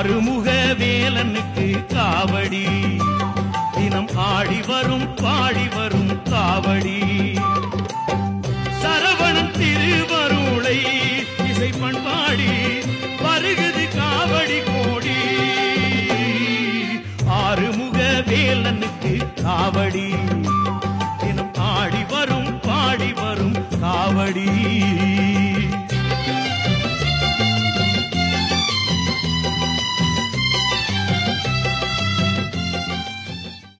ஆறுமுக வேலனுக்கு காவடி. தினம் ஆடி வரும் பாடி வரும் காவடி. சரவணன் திருவருளை இசை பண்பாடி வருகுது காவடி கோடி. ஆறுமுக வேலனுக்கு காவடி. தினம் ஆடி வரும் பாடி வரும் காவடி.